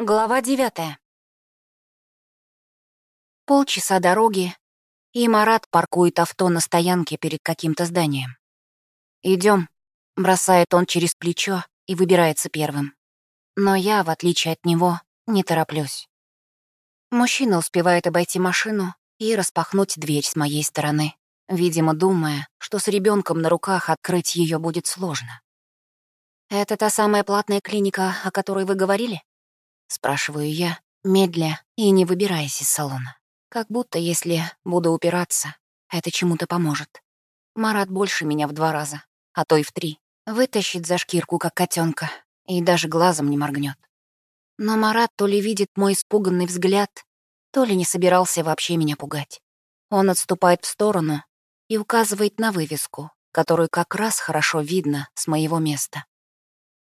Глава девятая. Полчаса дороги, и Марат паркует авто на стоянке перед каким-то зданием. Идем, бросает он через плечо и выбирается первым. Но я, в отличие от него, не тороплюсь. Мужчина успевает обойти машину и распахнуть дверь с моей стороны, видимо, думая, что с ребенком на руках открыть ее будет сложно. «Это та самая платная клиника, о которой вы говорили?» Спрашиваю я, медля и не выбираясь из салона. Как будто, если буду упираться, это чему-то поможет. Марат больше меня в два раза, а то и в три. Вытащит за шкирку, как котенка, и даже глазом не моргнет. Но Марат то ли видит мой испуганный взгляд, то ли не собирался вообще меня пугать. Он отступает в сторону и указывает на вывеску, которую как раз хорошо видно с моего места.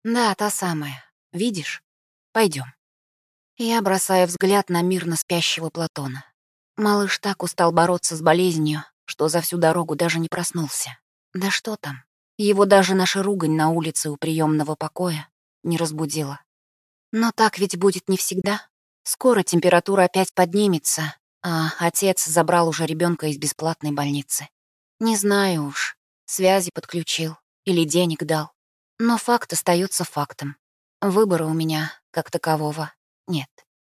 «Да, та самая. Видишь? Пойдем. Я бросаю взгляд на мирно спящего Платона. Малыш так устал бороться с болезнью, что за всю дорогу даже не проснулся. Да что там? Его даже наша ругань на улице у приемного покоя не разбудила. Но так ведь будет не всегда. Скоро температура опять поднимется, а отец забрал уже ребенка из бесплатной больницы. Не знаю уж, связи подключил или денег дал. Но факт остается фактом. Выбора у меня, как такового, нет.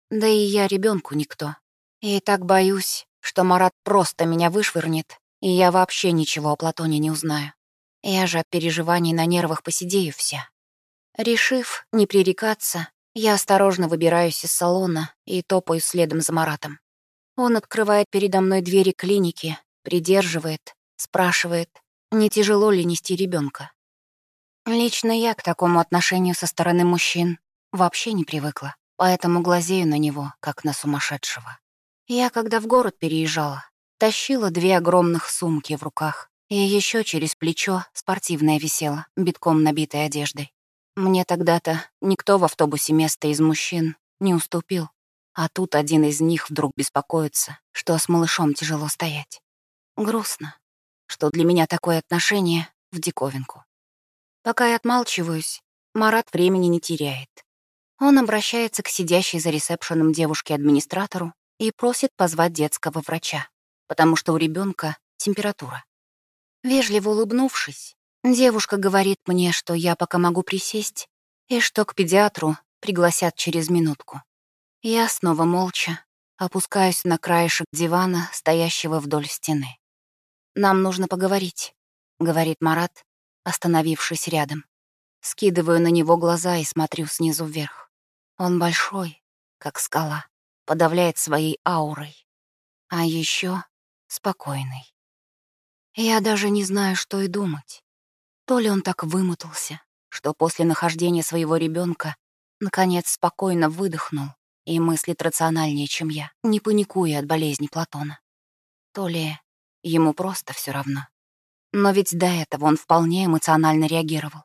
Да и я ребенку никто. И так боюсь, что Марат просто меня вышвырнет, и я вообще ничего о Платоне не узнаю. Я же от переживаний на нервах посидею вся. Решив не пререкаться, я осторожно выбираюсь из салона и топаю следом за Маратом. Он открывает передо мной двери клиники, придерживает, спрашивает, не тяжело ли нести ребенка. Лично я к такому отношению со стороны мужчин вообще не привыкла поэтому глазею на него, как на сумасшедшего. Я, когда в город переезжала, тащила две огромных сумки в руках, и еще через плечо спортивная висела, битком набитой одеждой. Мне тогда-то никто в автобусе места из мужчин не уступил, а тут один из них вдруг беспокоится, что с малышом тяжело стоять. Грустно, что для меня такое отношение в диковинку. Пока я отмалчиваюсь, Марат времени не теряет. Он обращается к сидящей за ресепшеном девушке-администратору и просит позвать детского врача, потому что у ребенка температура. Вежливо улыбнувшись, девушка говорит мне, что я пока могу присесть, и что к педиатру пригласят через минутку. Я снова молча опускаюсь на краешек дивана, стоящего вдоль стены. «Нам нужно поговорить», — говорит Марат, остановившись рядом. Скидываю на него глаза и смотрю снизу вверх. Он большой, как скала, подавляет своей аурой. А еще спокойный. Я даже не знаю, что и думать. То ли он так вымотался, что после нахождения своего ребенка наконец спокойно выдохнул и мыслит рациональнее, чем я, не паникуя от болезни Платона. То ли ему просто все равно. Но ведь до этого он вполне эмоционально реагировал.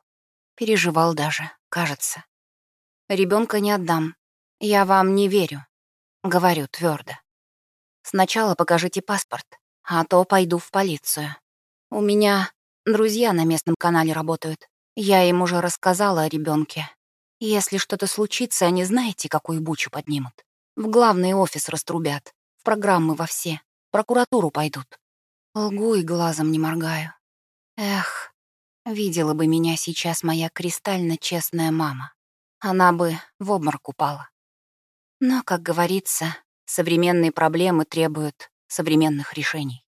Переживал даже, кажется. Ребенка не отдам. Я вам не верю. Говорю твердо. Сначала покажите паспорт, а то пойду в полицию. У меня друзья на местном канале работают. Я им уже рассказала о ребенке. Если что-то случится, они знаете, какую бучу поднимут. В главный офис раструбят, в программы во все, в прокуратуру пойдут. Лгу и глазом не моргаю. Эх, видела бы меня сейчас моя кристально честная мама она бы в обморок упала. Но, как говорится, современные проблемы требуют современных решений.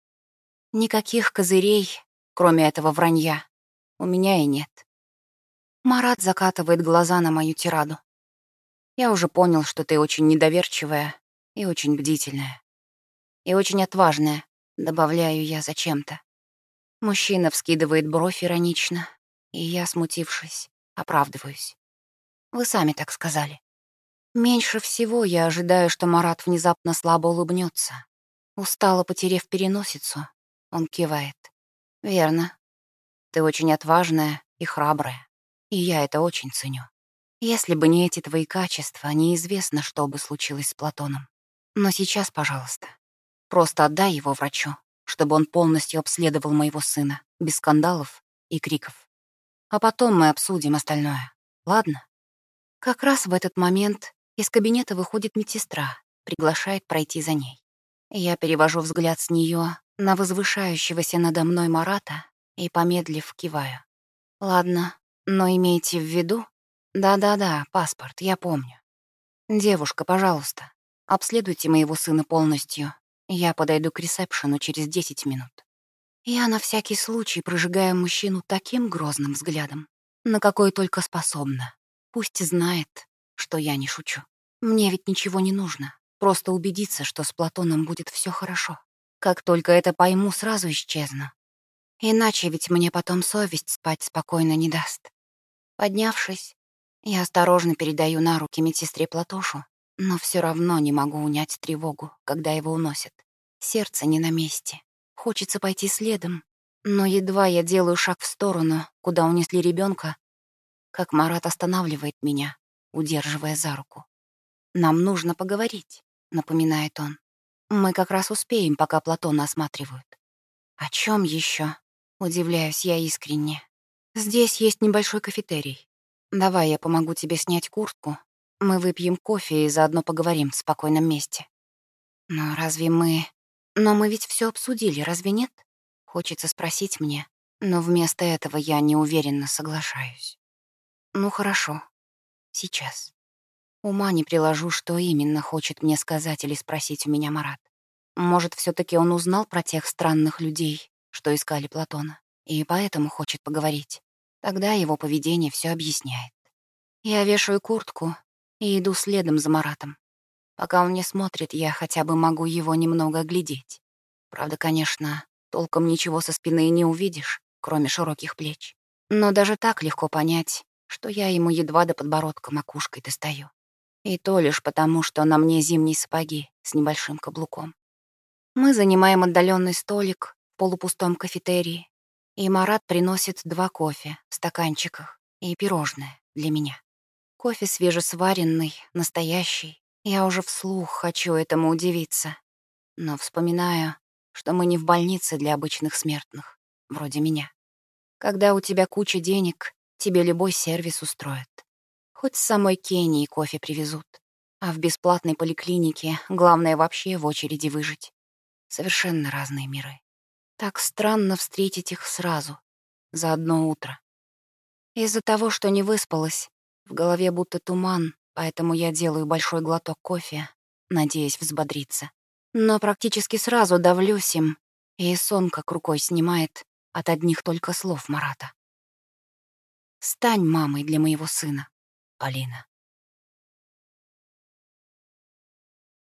Никаких козырей, кроме этого вранья, у меня и нет. Марат закатывает глаза на мою тираду. Я уже понял, что ты очень недоверчивая и очень бдительная. И очень отважная, добавляю я зачем-то. Мужчина вскидывает бровь иронично, и я, смутившись, оправдываюсь. Вы сами так сказали. Меньше всего я ожидаю, что Марат внезапно слабо улыбнется. Устало потерев переносицу, он кивает. «Верно. Ты очень отважная и храбрая, и я это очень ценю. Если бы не эти твои качества, неизвестно, что бы случилось с Платоном. Но сейчас, пожалуйста, просто отдай его врачу, чтобы он полностью обследовал моего сына, без скандалов и криков. А потом мы обсудим остальное. Ладно?» Как раз в этот момент Из кабинета выходит медсестра, приглашает пройти за ней. Я перевожу взгляд с нее на возвышающегося надо мной Марата и, помедлив, киваю. «Ладно, но имейте в виду...» «Да-да-да, паспорт, я помню. Девушка, пожалуйста, обследуйте моего сына полностью. Я подойду к ресепшену через 10 минут». Я на всякий случай прожигаю мужчину таким грозным взглядом, на какой только способна. Пусть знает, что я не шучу. Мне ведь ничего не нужно. Просто убедиться, что с Платоном будет все хорошо. Как только это пойму, сразу исчезну. Иначе ведь мне потом совесть спать спокойно не даст. Поднявшись, я осторожно передаю на руки медсестре Платошу, но все равно не могу унять тревогу, когда его уносят. Сердце не на месте. Хочется пойти следом, но едва я делаю шаг в сторону, куда унесли ребенка, как Марат останавливает меня, удерживая за руку. «Нам нужно поговорить», — напоминает он. «Мы как раз успеем, пока Платона осматривают». «О чем еще? удивляюсь я искренне. «Здесь есть небольшой кафетерий. Давай я помогу тебе снять куртку. Мы выпьем кофе и заодно поговорим в спокойном месте». «Но разве мы...» «Но мы ведь все обсудили, разве нет?» Хочется спросить мне, но вместо этого я неуверенно соглашаюсь. «Ну хорошо. Сейчас». Ума не приложу, что именно хочет мне сказать или спросить у меня Марат. Может, все таки он узнал про тех странных людей, что искали Платона, и поэтому хочет поговорить. Тогда его поведение все объясняет. Я вешаю куртку и иду следом за Маратом. Пока он не смотрит, я хотя бы могу его немного глядеть. Правда, конечно, толком ничего со спины не увидишь, кроме широких плеч. Но даже так легко понять, что я ему едва до подбородка макушкой достаю. И то лишь потому, что на мне зимние сапоги с небольшим каблуком. Мы занимаем отдаленный столик в полупустом кафетерии, и Марат приносит два кофе в стаканчиках и пирожное для меня. Кофе свежесваренный, настоящий. Я уже вслух хочу этому удивиться. Но вспоминаю, что мы не в больнице для обычных смертных, вроде меня. Когда у тебя куча денег, тебе любой сервис устроит. Хоть с самой Кении кофе привезут. А в бесплатной поликлинике главное вообще в очереди выжить. Совершенно разные миры. Так странно встретить их сразу, за одно утро. Из-за того, что не выспалась, в голове будто туман, поэтому я делаю большой глоток кофе, надеясь взбодриться. Но практически сразу давлюсь им, и сон как рукой снимает от одних только слов Марата. «Стань мамой для моего сына». Полина.